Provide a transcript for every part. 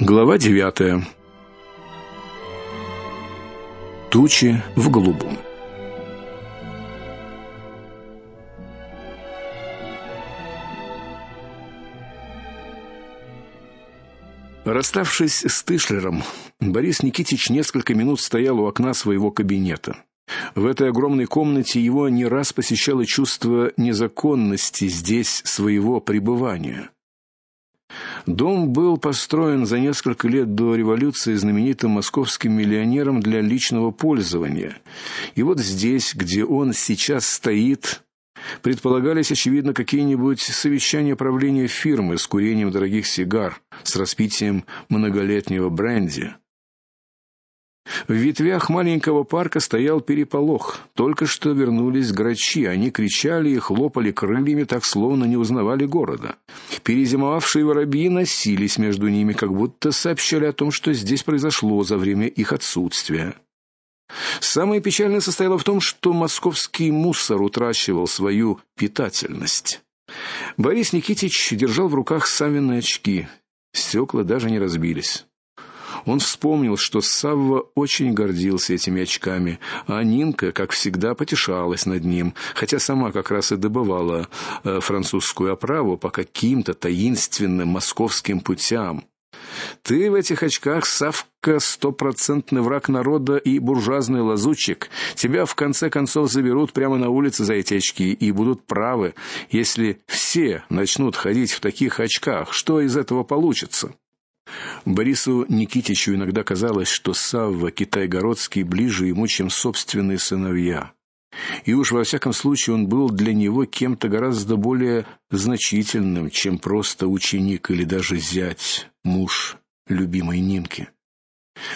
Глава девятая. Тучи в голубом. Расставшись с Тышлером, Борис Никитич несколько минут стоял у окна своего кабинета. В этой огромной комнате его не раз посещало чувство незаконности здесь своего пребывания. Дом был построен за несколько лет до революции знаменитым московским миллионером для личного пользования. И вот здесь, где он сейчас стоит, предполагались очевидно какие-нибудь совещания правления фирмы с курением дорогих сигар, с распитием многолетнего бренди. В ветвях маленького парка стоял переполох. Только что вернулись грачи, они кричали и хлопали крыльями, так словно не узнавали города. Перезимовавшие воробьи носились между ними, как будто сообщали о том, что здесь произошло за время их отсутствия. Самое печальное состояло в том, что московский мусор утрачивал свою питательность. Борис Никитич держал в руках Савины очки. Стекла даже не разбились. Он вспомнил, что Савва очень гордился этими очками, а Нинка, как всегда, потешалась над ним, хотя сама как раз и добывала э, французскую оправу по каким-то таинственным московским путям. Ты в этих очках, Савка, стопроцентный враг народа и буржуазный лазутчик. Тебя в конце концов заберут прямо на улице за эти очки и будут правы, если все начнут ходить в таких очках. Что из этого получится? Борису Никитичу иногда казалось, что Савва Китайгородский ближе ему, чем собственные сыновья. И уж во всяком случае он был для него кем-то гораздо более значительным, чем просто ученик или даже зять, муж любимой Нинки.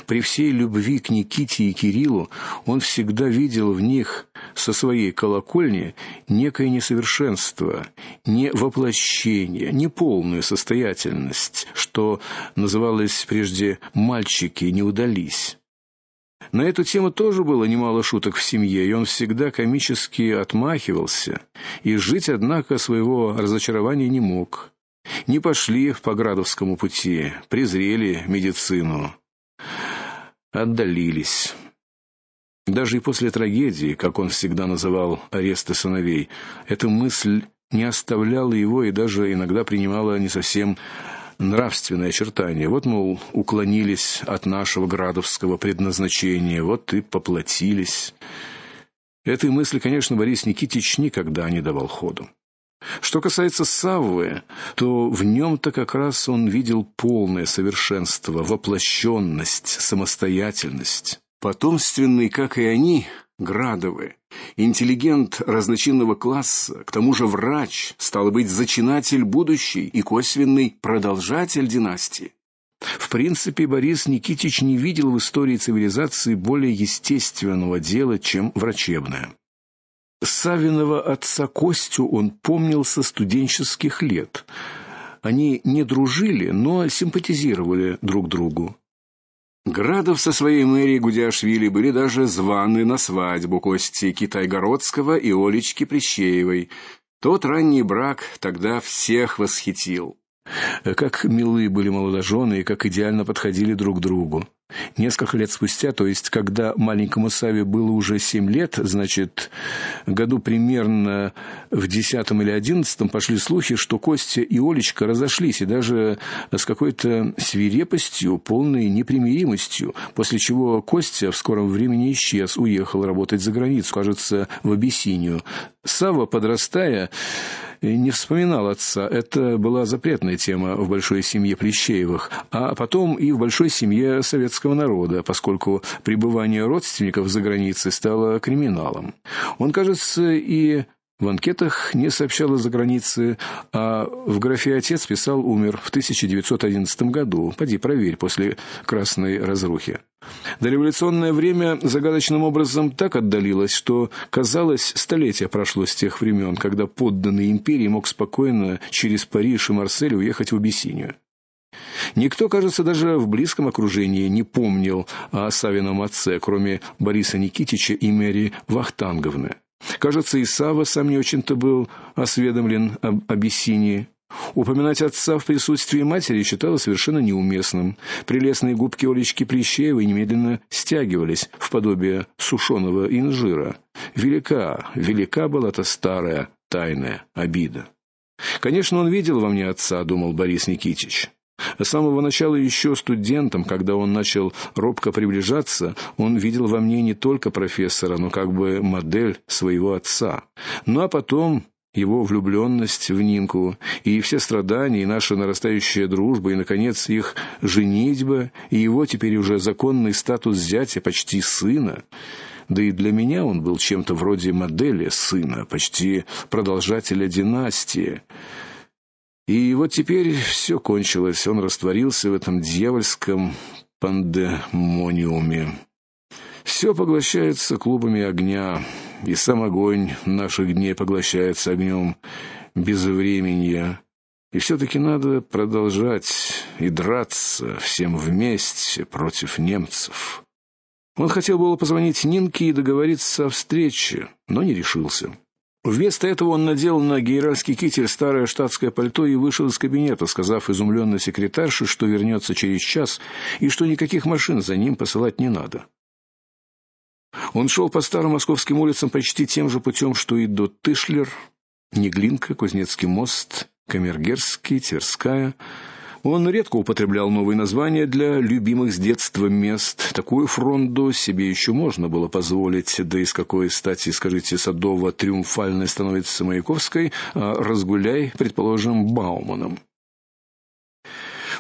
При всей любви к Никите и Кириллу он всегда видел в них со своей колокольни некое несовершенство, не воплощение, не полную состоятельность, что называлось прежде мальчики не удались. На эту тему тоже было немало шуток в семье, и он всегда комически отмахивался, и жить однако своего разочарования не мог. Не пошли по Градовскому пути, презрели медицину отдалились. Даже и после трагедии, как он всегда называл аресты сыновей, эта мысль не оставляла его и даже иногда принимала не совсем нравственные очертания. Вот мол уклонились от нашего градовского предназначения, вот и поплатились. Этой мысли, конечно, Борис Никитич никогда не давал ходу. Что касается Саввы, то в нем то как раз он видел полное совершенство, воплощенность, самостоятельность. Потомственный, как и они, Градовы, интеллигент разночинного класса, к тому же врач, стал быть зачинатель будущей и косвенный продолжатель династии. В принципе, Борис Никитич не видел в истории цивилизации более естественного дела, чем врачебное. Савиного отца Костю он помнил со студенческих лет. Они не дружили, но симпатизировали друг другу. Градов со своей мэрией Гудяшвили были даже званы на свадьбу Кости Китайгородского и Олечки Прищеевой. Тот ранний брак тогда всех восхитил. Как милые были молодожены и как идеально подходили друг другу. Несколько лет спустя, то есть когда маленькому Саве было уже семь лет, значит, году примерно в десятом или одиннадцатом пошли слухи, что Костя и Олечка разошлись, и даже с какой-то свирепостью, полной непримиримостью, после чего Костя в скором времени исчез, уехал работать за границу, кажется, в Абиссинию. Сава, подрастая, не вспоминал отца. Это была запретная тема в большой семье Плещеевых, а потом и в большой семье советского народа, поскольку пребывание родственников за границей стало криминалом. Он, кажется, и в анкетах не сообщал из-за границы, а в графе отец писал умер в 1911 году. Поди проверь после красной разрухи. Дореволюционное время загадочным образом так отдалилось, что казалось, столетие прошло с тех времен, когда подданный империи мог спокойно через Париж и Марсель уехать в Абиссинию. Никто, кажется, даже в близком окружении не помнил о Савином отце, кроме Бориса Никитича и Мэри Вахтанговны. Кажется, и Сава сам не очень-то был осведомлен об Абиссинии. Упоминать отца в присутствии матери считалось совершенно неуместным. Прелестные губки Олечки Плещеевой немедленно стягивались в подобие сушеного инжира. Велика, велика была та старая тайная обида. Конечно, он видел во мне отца, думал Борис Никитич. С самого начала еще студентом, когда он начал робко приближаться, он видел во мне не только профессора, но как бы модель своего отца. Ну а потом его влюбленность в Нинку и все страдания, и наша нарастающая дружба, и наконец их женитьба, и его теперь уже законный статус зятя, почти сына. Да и для меня он был чем-то вроде модели сына, почти продолжателя династии. И вот теперь все кончилось. Он растворился в этом дьявольском пандемониуме. Все поглощается клубами огня, и сам огонь наших дней поглощается огнем безвременья. И все таки надо продолжать и драться всем вместе против немцев. Он хотел было позвонить Нинке и договориться о встрече, но не решился. Вместо этого он надел на генеральский китель старое штатское пальто и вышел из кабинета, сказав изумленной секретарше, что вернется через час и что никаких машин за ним посылать не надо. Он шел по старым московским улицам почти тем же путем, что и до Тышлер, Неглинка, Кузнецкий мост, Камергерский, Тверская. Он редко употреблял новые названия для любимых с детства мест. Такую фронду себе еще можно было позволить, да из какой стати, скажите, Садово-Триумфальной становится Маяковской, а Разгуляй, предположим, Бауманом.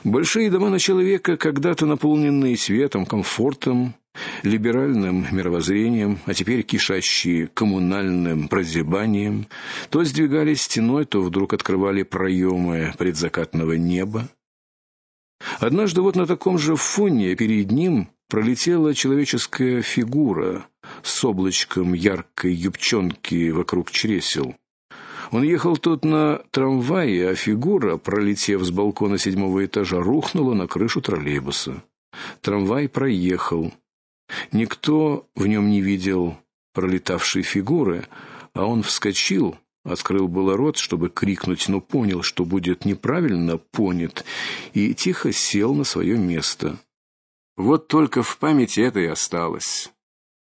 Большие дома начала века, когда-то наполненные светом, комфортом, либеральным мировоззрением, а теперь кишащие коммунальным прозябанием, то сдвигались стеной, то вдруг открывали проемы предзакатного неба. Однажды вот на таком же фоне перед ним пролетела человеческая фигура с облачком яркой юбчонки вокруг чресел. Он ехал тут на трамвае, а фигура, пролетев с балкона седьмого этажа, рухнула на крышу троллейбуса. Трамвай проехал. Никто в нем не видел пролетавшей фигуры, а он вскочил, открыл было рот, чтобы крикнуть, но понял, что будет неправильно понят, и тихо сел на свое место. Вот только в памяти это и осталось.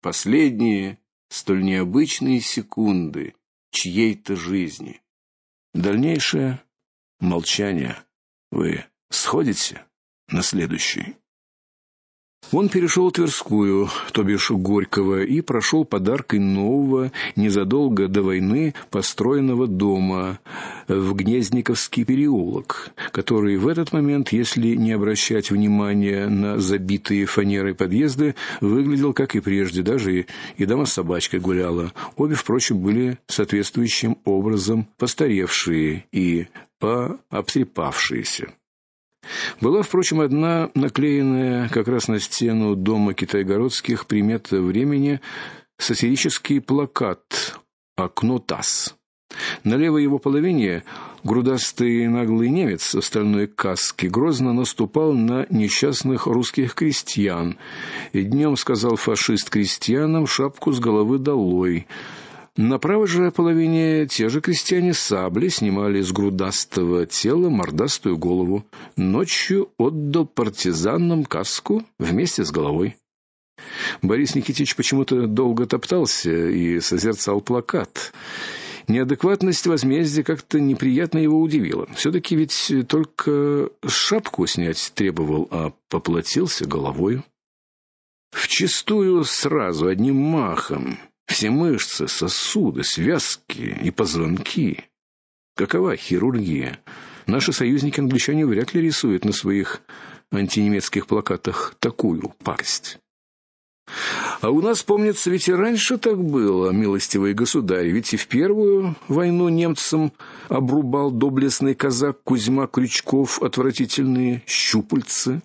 Последние столь необычные секунды чьей-то жизни. Дальнейшее молчание. Вы сходите на следующий он перешел Тверскую, то бишь Горького, и прошел подаркой нового, незадолго до войны построенного дома в Гнезниковский переулок, который в этот момент, если не обращать внимания на забитые фанерой подъезды, выглядел как и прежде, даже и, и с собачкой гуляла. Обе, впрочем, были соответствующим образом постаревшие и пообтрепавшиеся. Была, впрочем, одна наклеенная как раз на стену дома Китайгородских примета времени сатирический плакат Окно ТАСС. На левой его половине грудастый наглый немец в стальной каске грозно наступал на несчастных русских крестьян. И днем сказал фашист крестьянам шапку с головы долой. На правой же половине те же крестьяне сабли снимали с грудастого тела мордастую голову. Ночью отдал партизанам каску вместе с головой. Борис Никитич почему-то долго топтался и созерцал плакат. Неадекватность возмездия как-то неприятно его удивила. все таки ведь только шапку снять требовал, а поплатился головой. Вчистую сразу одним махом все мышцы, сосуды, связки и позвонки. Какова хирургия? Наши союзники англичане вряд ли рисуют на своих антинемецких плакатах такую пакость. А у нас, помнится, ведь и раньше так было, милостивый государь, ведь и в первую войну немцам обрубал доблестный казак Кузьма Крючков отвратительные щупальцы.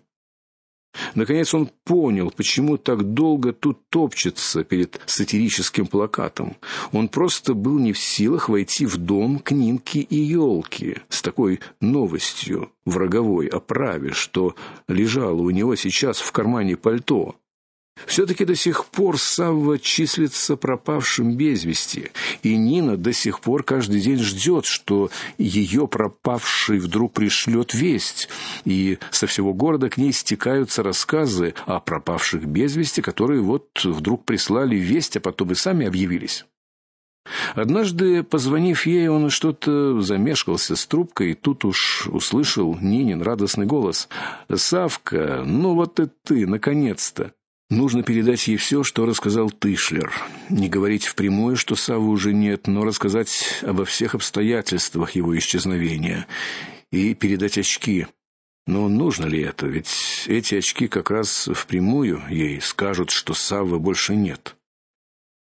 Наконец он понял, почему так долго тут топчется перед сатирическим плакатом. Он просто был не в силах войти в дом к Нинке и елки с такой новостью в роговой оправе, что лежало у него сейчас в кармане пальто. Все таки до сих пор Савва числится пропавшим без вести, и Нина до сих пор каждый день ждет, что ее пропавший вдруг пришлет весть, и со всего города к ней стекаются рассказы о пропавших без вести, которые вот вдруг прислали весть, а потом и сами объявились. Однажды, позвонив ей, он что-то замешкался с трубкой, и тут уж услышал Нинин радостный голос: "Савка, ну вот и ты, наконец-то!" Нужно передать ей все, что рассказал Тышлер. Не говорить впрямую, что Савы уже нет, но рассказать обо всех обстоятельствах его исчезновения и передать очки. Но нужно ли это? Ведь эти очки как раз впрямую ей скажут, что Саввы больше нет.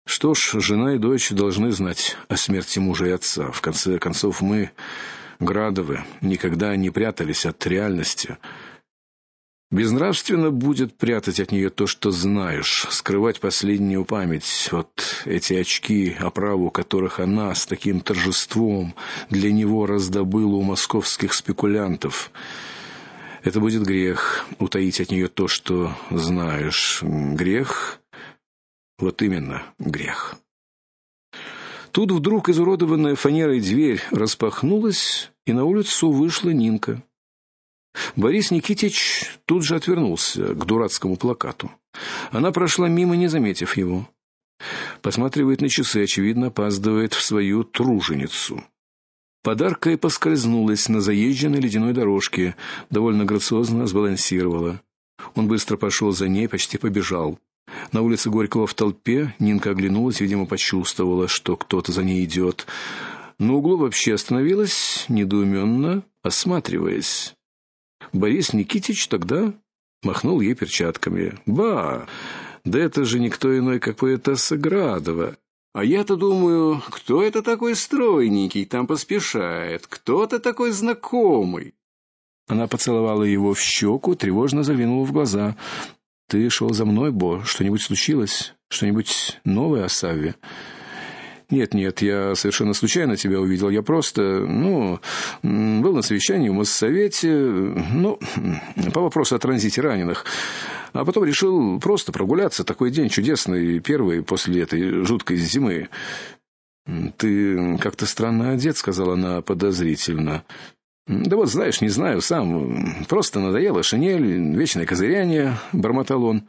Что ж, жена и дочь должны знать о смерти мужа и отца. В конце концов мы Градовы никогда не прятались от реальности. Безнравственно будет прятать от нее то, что знаешь, скрывать последнюю память. Вот эти очки, оправу которых она с таким торжеством для него раздобыла у московских спекулянтов. Это будет грех утаить от нее то, что знаешь. Грех вот именно грех. Тут вдруг изуродованная фанерой дверь распахнулась, и на улицу вышла Нинка. Борис Никитич тут же отвернулся к дурацкому плакату. Она прошла мимо, не заметив его. Посматривает на часы, очевидно, опаздывает в свою труженицу. Подарка и поскользнулась на заезженной ледяной дорожке, довольно грациозно сбалансировала. Он быстро пошел за ней, почти побежал. На улице Горького в толпе Нинка оглянулась, видимо, почувствовала, что кто-то за ней идет. На углу вообще остановилась, недоуменно осматриваясь. Борис Никитич тогда махнул ей перчатками. Ба, да это же никто иной, как поэтесса Градова. А я-то думаю, кто это такой стройненький там поспешает? Кто-то такой знакомый. Она поцеловала его в щеку, тревожно заглянула в глаза. Ты шел за мной, Бо? Что-нибудь случилось? Что-нибудь новое о Савве? Нет, нет, я совершенно случайно тебя увидел. Я просто, ну, был на совещании в Моссовете, ну, по вопросу о транзите раненых. А потом решил просто прогуляться. Такой день чудесный, первый после этой жуткой зимы. Ты как-то странно одет, сказала она подозрительно. Да вот, знаешь, не знаю, сам просто надоело шинель, вечное козыряние, бормотал он.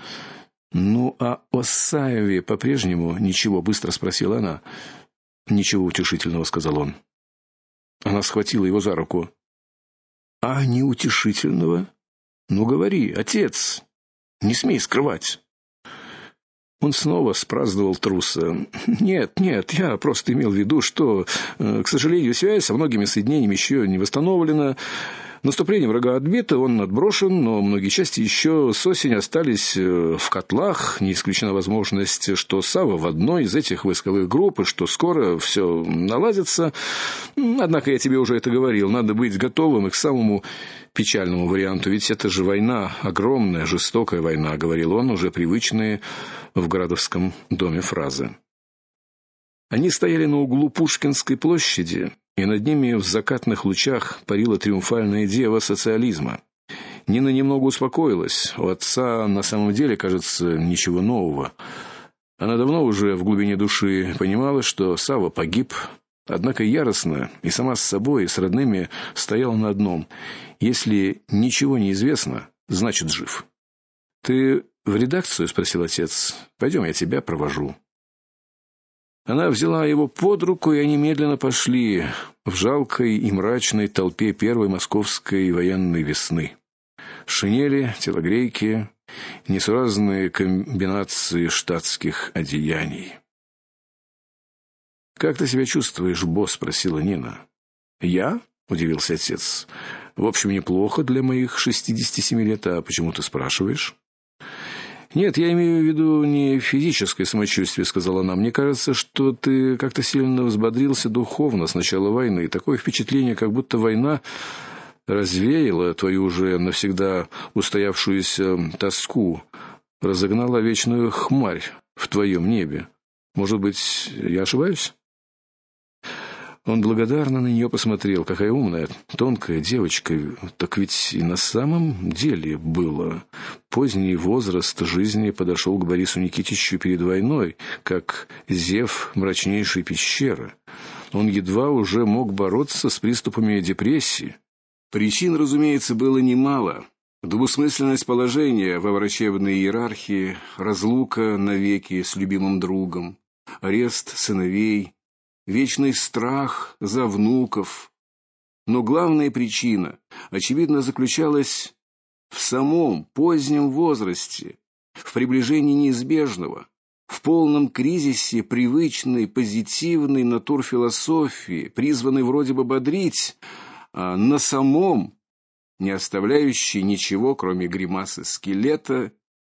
Ну, а о Саеве по-прежнему ничего, быстро спросила она. Ничего утешительного, сказал он. Она схватила его за руку. А не утешительного? Ну говори, отец. Не смей скрывать. Он снова спраздновал труса. Нет, нет, я просто имел в виду, что, э, к сожалению, связь со многими соединениями еще не восстановлена. Наступление врага отбито, он отброшен, но многие части еще с осени остались э, в котлах. Не исключена возможность, что Сава в одной из этих войсковых групп, и что скоро все наладится. Однако я тебе уже это говорил, надо быть готовым к самому печальному варианту, ведь это же война, огромная, жестокая война, говорил он, уже привычные в городовском доме фразы. Они стояли на углу Пушкинской площади, и над ними в закатных лучах парила триумфальная дева социализма. Нина немного успокоилась. У отца на самом деле, кажется, ничего нового. Она давно уже в глубине души понимала, что Сава погиб, однако яростно и сама с собой, и с родными стояла на одном: если ничего не известно, значит жив. Ты в редакцию спросил отец. Пойдем, я тебя провожу. Она взяла его под руку, и они медленно пошли в жалкой и мрачной толпе первой московской военной весны. Шинели, телогрейки, несуразные комбинации штатских одеяний. Как ты себя чувствуешь, босс, спросила Нина. Я? удивился отец. В общем, неплохо для моих шестидесяти семи лет, а почему ты спрашиваешь? Нет, я имею в виду не физическое самочувствие, сказала она. Мне кажется, что ты как-то сильно взбодрился духовно с начала войны. Такое впечатление, как будто война развеяла твою уже навсегда устоявшуюся тоску, разогнала вечную хмарь в твоем небе. Может быть, я ошибаюсь? Он благодарно на нее посмотрел. Какая умная, тонкая девочка. Так ведь и на самом деле было. Поздний возраст жизни подошел к Борису Никитичу перед войной, как зев мрачнейшей пещеры. Он едва уже мог бороться с приступами депрессии. Причин, разумеется, было немало. Двусмысленность положения во врачебной иерархии, разлука навеки с любимым другом, арест сыновей, вечный страх за внуков. Но главная причина, очевидно, заключалась в самом позднем возрасте, в приближении неизбежного, в полном кризисе привычной позитивной натурфилософии, призванной вроде бы бодрить, а на самом не оставляющей ничего, кроме гримасы скелета,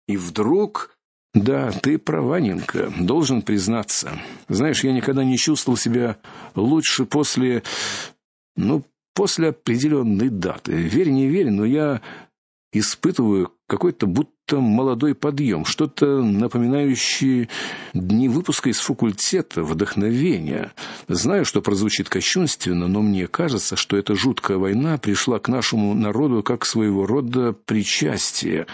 и вдруг да, ты права, Нинка, должен признаться. Знаешь, я никогда не чувствовал себя лучше после ну, после определенной даты. Верь, не верь, но я испытываю какой-то будто молодой подъем, что-то напоминающее дни выпуска из факультета, вдохновения. Знаю, что прозвучит кощунственно, но мне кажется, что эта жуткая война пришла к нашему народу как своего рода причастие.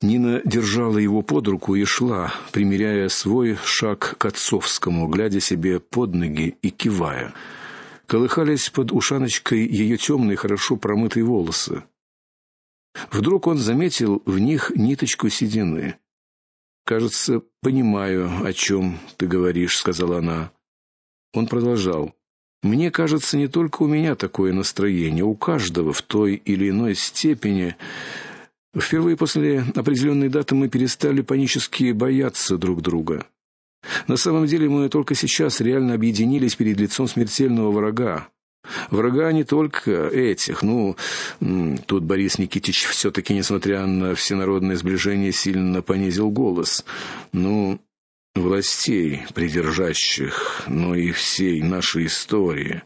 Нина держала его под руку и шла, примеряя свой шаг к отцовскому, глядя себе под ноги и кивая. Колыхались под ушаночкой ее темные, хорошо промытые волосы. Вдруг он заметил в них ниточку седины. Кажется, понимаю, о чем ты говоришь, сказала она. Он продолжал: Мне кажется, не только у меня такое настроение, у каждого в той или иной степени. Впервые после определенной даты мы перестали панически бояться друг друга. На самом деле мы только сейчас реально объединились перед лицом смертельного врага. Врага не только этих, ну, тут Борис Никитич все таки несмотря на всенародное сближение, сильно понизил голос. Ну, властей придержащих, но и всей нашей истории,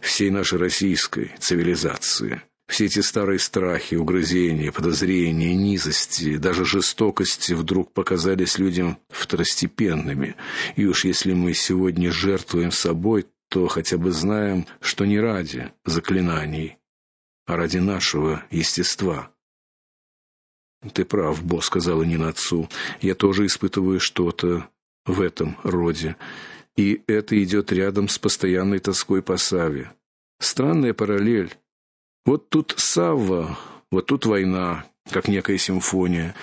всей нашей российской цивилизации. Все эти старые страхи, угрызения, подозрения, низости, даже жестокости вдруг показались людям второстепенными. И уж если мы сегодня жертвуем собой, то хотя бы знаем, что не ради заклинаний, а ради нашего естества. Ты прав, босс сказала Нина отцу. Я тоже испытываю что-то в этом роде. И это идет рядом с постоянной тоской по Саве. Странная параллель. Вот тут Савва, вот тут война, как некая симфония.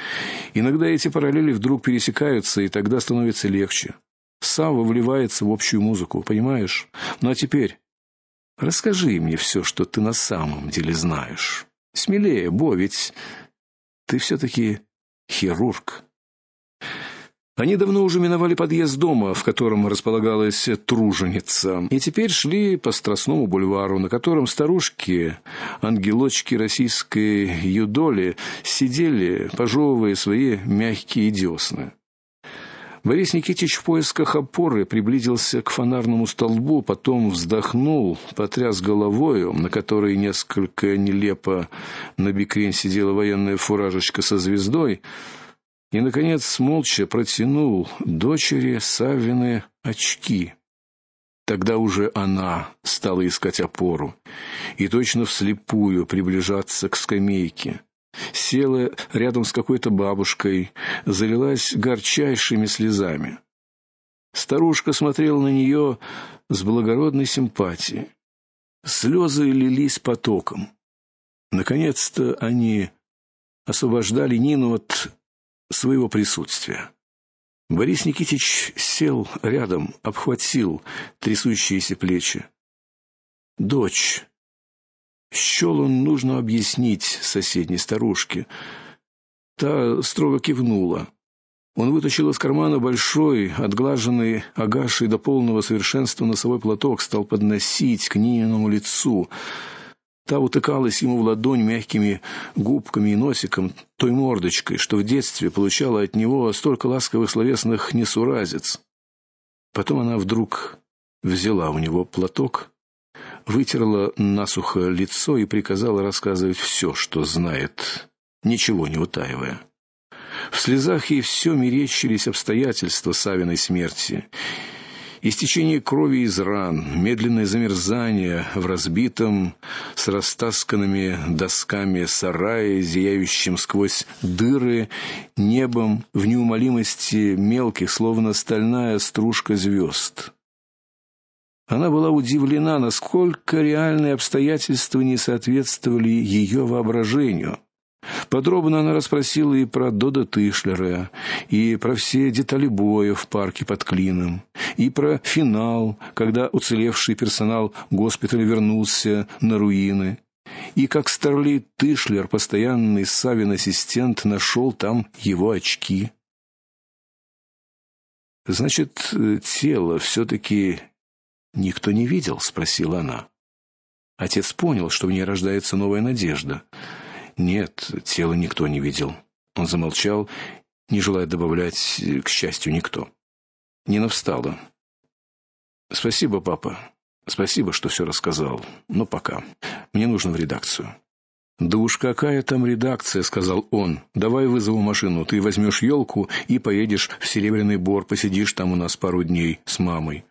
Иногда эти параллели вдруг пересекаются, и тогда становится легче. Савва вливается в общую музыку, понимаешь? Ну а теперь расскажи мне все, что ты на самом деле знаешь. Смелее, Бо, ведь ты все таки хирург. Они давно уже миновали подъезд дома, в котором располагалась труженица, и теперь шли по Страстному бульвару, на котором старушки, ангелочки российской юдоли, сидели, пожевывая свои мягкие десны. Борис Никитич в поисках опоры приблизился к фонарному столбу, потом вздохнул, потряс головой, на которой несколько нелепо на бикрень сидела военная фуражечка со звездой, и наконец молча протянул дочери Саввины очки. Тогда уже она стала искать опору и точно вслепую приближаться к скамейке. Села рядом с какой-то бабушкой, залилась горчайшими слезами. Старушка смотрела на нее с благородной симпатией. Слезы лились потоком. Наконец-то они освобождали Нину от своего присутствия. Борис Никитич сел рядом, обхватил трясущиеся плечи. Дочь. Счел он нужно объяснить соседней старушке. Та строго кивнула. Он вытащил из кармана большой, отглаженный агашей до полного совершенства носовой платок, стал подносить к Нининому лицу. Та утыкалась ему в ладонь мягкими губками и носиком, той мордочкой, что в детстве получала от него столько ласковых словесных несуразец. Потом она вдруг взяла у него платок, вытерла насухо лицо и приказала рассказывать все, что знает, ничего не утаивая. В слезах ей все мерещились обстоятельства Савиной смерти. Истечение крови из ран, медленное замерзание в разбитом с растасканными досками сарае, зияющем сквозь дыры небом в неумолимости мелких, словно стальная стружка звезд. Она была удивлена, насколько реальные обстоятельства не соответствовали ее воображению. Подробно она расспросила и про Дода Тышлера, и про все детали боя в парке под Клином, и про финал, когда уцелевший персонал госпиталя вернулся на руины, и как Старли Тышлер, постоянный Савин ассистент, нашел там его очки. Значит, тело все таки никто не видел, спросила она. Отец понял, что в ней рождается новая надежда. Нет, тело никто не видел. Он замолчал, не желая добавлять к счастью никто. Нина встала. Спасибо, папа. Спасибо, что все рассказал. Но пока. Мне нужно в редакцию. Да уж какая там редакция, сказал он. Давай вызову машину. Ты возьмешь елку и поедешь в Серебряный Бор, посидишь там у нас пару дней с мамой.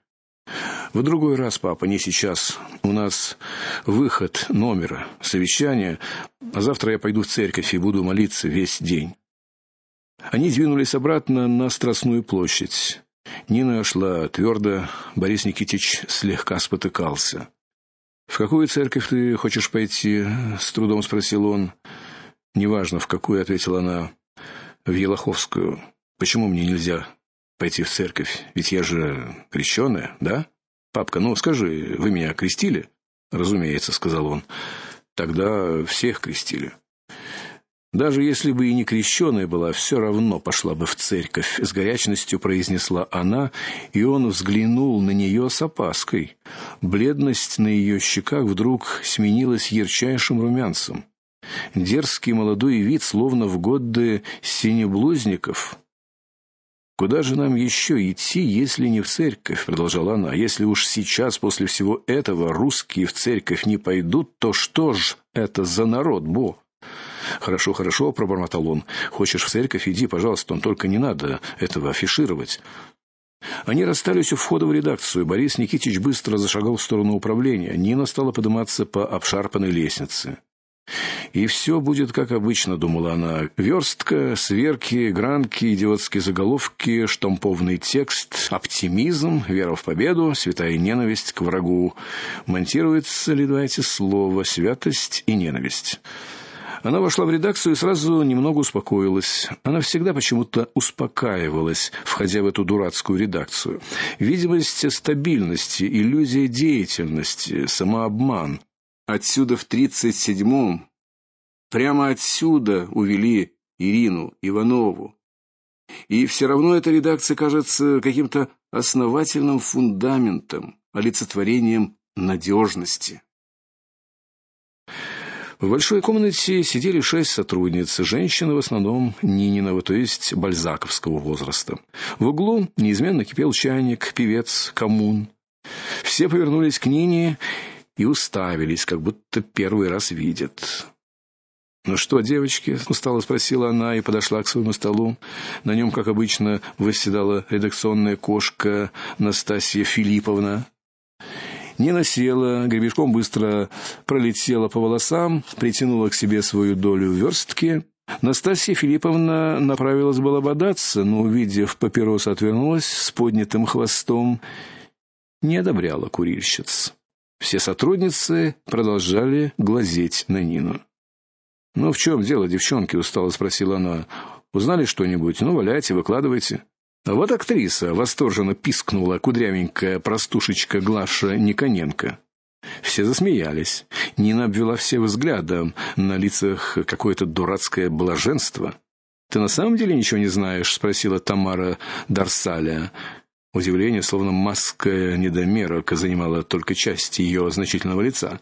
В другой раз, папа, не сейчас. У нас выход номера, совещание, а завтра я пойду в церковь и буду молиться весь день. Они двинулись обратно на Страстную площадь. Нина шла твердо, Борис Никитич слегка спотыкался. В какую церковь ты хочешь пойти? с трудом спросил он. Неважно, в какую, ответила она. В Елоховскую. Почему мне нельзя пойти в церковь? Ведь я же крещеная, да? Папка, ну скажи, вы меня крестили? Разумеется, сказал он. Тогда всех крестили. Даже если бы и не крещеная была, все равно пошла бы в церковь, с горячностью произнесла она, и он взглянул на нее с опаской. Бледность на ее щеках вдруг сменилась ярчайшим румянцем. Дерзкий молодой вид, словно в годы синеблузников, Куда же нам еще идти, если не в церковь, продолжала она. Если уж сейчас после всего этого русские в церковь не пойдут, то что ж это за народ, бо? Хорошо, хорошо, пробормотал он. Хочешь в церковь иди, пожалуйста, но только не надо этого афишировать. Они расстались у входа в редакцию. Борис Никитич быстро зашагал в сторону управления. Нина стала подниматься по обшарпанной лестнице. И все будет как обычно, думала она. Верстка, сверки, гранки, идиотские заголовки, штамповный текст, оптимизм, вера в победу, святая ненависть к врагу. Монтируется ли два эти святость и ненависть? Она вошла в редакцию и сразу немного успокоилась. Она всегда почему-то успокаивалась, входя в эту дурацкую редакцию. Видимость стабильности, иллюзия деятельности, самообман. Отсюда в тридцать седьмом, прямо отсюда увели Ирину Иванову. И все равно эта редакция кажется каким-то основательным фундаментом, олицетворением надежности. В большой комнате сидели шесть сотрудниц, женщины в основном Нининого, то есть бальзаковского возраста. В углу неизменно кипел чайник, певец, коммун. Все повернулись к Нине и уставились, как будто первый раз видят. "Ну что, девочки?" устало спросила она и подошла к своему столу. На нем, как обычно, восседала редакционная кошка Настасья Филипповна. Нина села, гребешком быстро пролетела по волосам, притянула к себе свою долю верстки. Настасья Филипповна направилась было бодаться, но увидев папирос, отвернулась с поднятым хвостом, не одобряла курильщиц. Все сотрудницы продолжали глазеть на Нину. "Ну в чем дело, девчонки?" устало спросила она. "Узнали что-нибудь? Ну, валяйте, выкладывайте". А вот актриса восторженно пискнула кудрявенькая простушечка Глаша Никоненко. Все засмеялись. Нина обвела все взглядом, на лицах какое-то дурацкое блаженство. Ты на самом деле ничего не знаешь, спросила Тамара Дарсаля. Удивление, словно маска недомерок, занимала только часть ее значительного лица.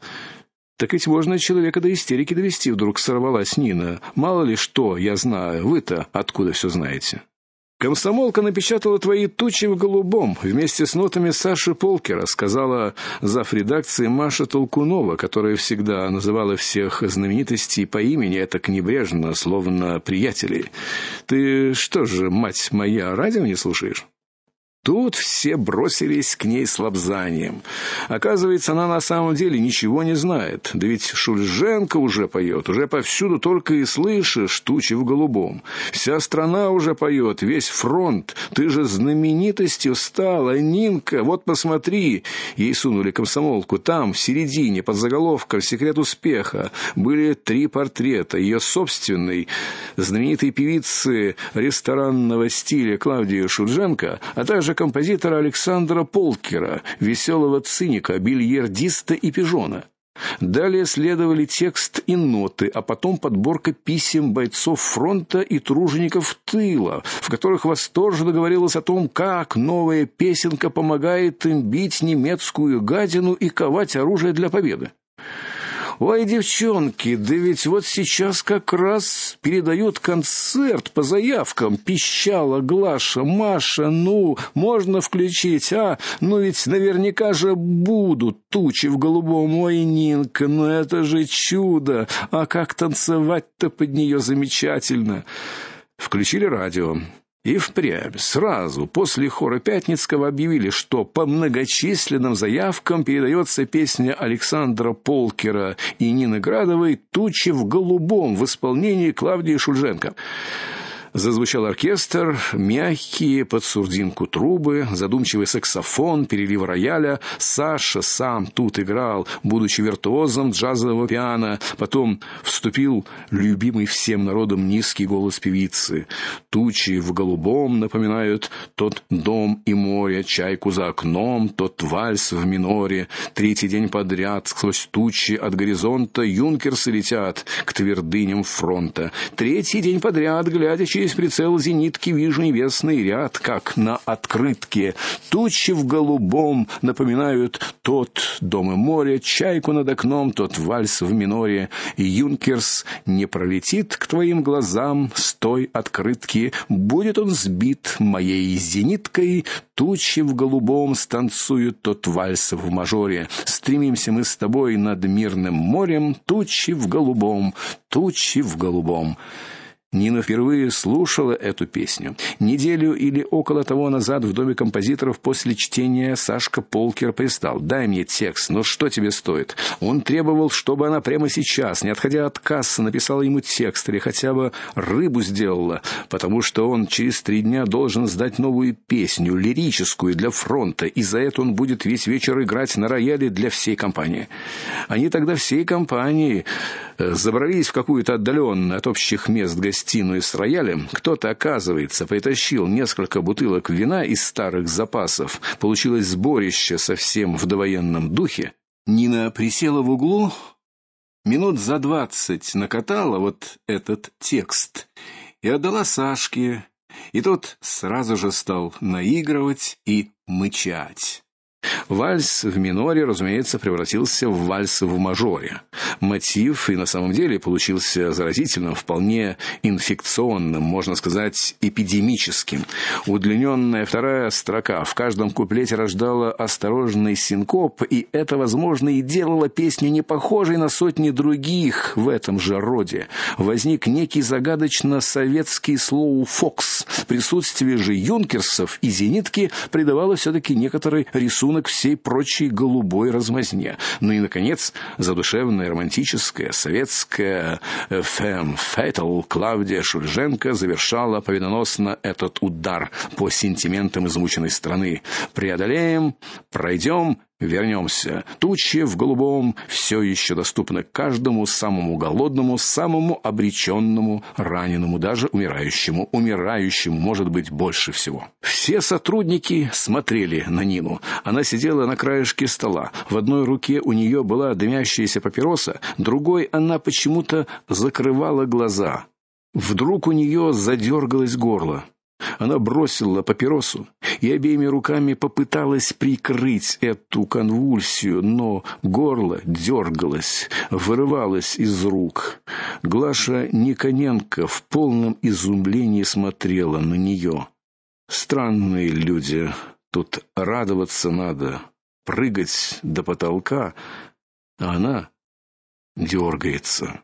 Так ведь можно человека до истерики довести, вдруг сорвалась Нина. Мало ли что, я знаю. Вы-то откуда все знаете? Комсомолка напечатала твои тучи в голубом вместе с нотами Саши Полкера, сказала зав. редакции Маша Толкунова, которая всегда называла всех знаменитостей по имени, это небрежно, словно приятелей. Ты что же, мать моя, радио не слушаешь? Тут все бросились к ней с лобзанием. Оказывается, она на самом деле ничего не знает. Да ведь Шульженко уже поет, уже повсюду только и слышишь тучи в голубом. Вся страна уже поет, весь фронт. Ты же знаменитостью стала, Нинка. Вот посмотри. Ей сунули комсомолку там, в середине, под заголовком Секрет успеха были три портрета ее собственной знаменитой певицы ресторанного стиля Клавдии Шульженко, а также композитора Александра Полкера, веселого циника, бильярдиста и пижона. Далее следовали текст и ноты, а потом подборка писем бойцов фронта и тружеников тыла, в которых восторженно говорилось о том, как новая песенка помогает им бить немецкую гадину и ковать оружие для победы. Ой, девчонки, да ведь вот сейчас как раз передают концерт по заявкам. Пищала Глаша, Маша, ну, можно включить, а? Ну ведь наверняка же будут тучи в голубом. Ой, Нинка, ну это же чудо. А как танцевать-то под нее замечательно. Включили радио. И впрямь сразу после хора Пятницкого объявили, что по многочисленным заявкам передается песня Александра Полкера и Нины Градовой Тучи в голубом в исполнении Клавдии Шульженко. Зазвучал оркестр, мягкие под сурдинку трубы, задумчивый саксофон, перелив рояля. Саша сам тут играл, будучи виртуозом джазового пиано. Потом вступил любимый всем народом низкий голос певицы. Тучи в голубом напоминают тот дом и море, чайку за окном, тот вальс в миноре. Третий день подряд сквозь тучи от горизонта юнкерсы летят к твердыням фронта. Третий день подряд, глядя через через прицел зенитки вижу небесный ряд, как на открытке. Тучи в голубом напоминают тот дом и море, чайку над окном, тот вальс в миноре. Юнкерс не пролетит к твоим глазам с той открытки, будет он сбит моей зениткой. Тучи в голубом станцуют тот вальс в мажоре. Стремимся мы с тобой над мирным морем, тучи в голубом, тучи в голубом. Нина впервые слушала эту песню. Неделю или около того назад в доме композиторов после чтения Сашка Полкер пристал: "Дай мне текст, но что тебе стоит?" Он требовал, чтобы она прямо сейчас, не отходя от кассы, написала ему текст или хотя бы рыбу сделала, потому что он через три дня должен сдать новую песню, лирическую для фронта, и за это он будет весь вечер играть на рояле для всей компании. Они тогда всей компанией э, забрались в какую-то отдаленную от общих мест гостиницу гостиную с роялем, кто-то, оказывается, притащил несколько бутылок вина из старых запасов. Получилось сборище совсем в довоенном духе. Нина присела в углу, минут за двадцать накатала вот этот текст и отдала Сашке, и тот сразу же стал наигрывать и мычать. Вальс в миноре, разумеется, превратился в вальс в мажоре. Мотив и на самом деле получился заразительным, вполне инфекционным, можно сказать, эпидемическим. Удлиненная вторая строка в каждом куплете рождала осторожный синкоп, и это, возможно, и делало песню не похожей на сотни других в этом же роде. Возник некий загадочно советский слоу-фокс. Присутствие же юнкерсов и зенитки придавало все таки некоторый рисунок всей прочей голубой размазне. Ну и наконец, задушевная романтическая советская femme fatale Клавдия Шульженко завершала победоносно этот удар по сентиментам измученной страны. Преодолеем, пройдем Вернемся. Тучи в голубом все еще доступны каждому самому голодному, самому обреченному, раненому, даже умирающему. Умирающему может быть больше всего. Все сотрудники смотрели на Нину. Она сидела на краешке стола. В одной руке у нее была дымящаяся папироса, другой она почему-то закрывала глаза. Вдруг у нее задергалось горло. Она бросила папиросу и обеими руками попыталась прикрыть эту конвульсию, но горло дергалось, вырывалось из рук. Глаша Никоненко в полном изумлении смотрела на нее. Странные люди. Тут радоваться надо, прыгать до потолка, а она дергается.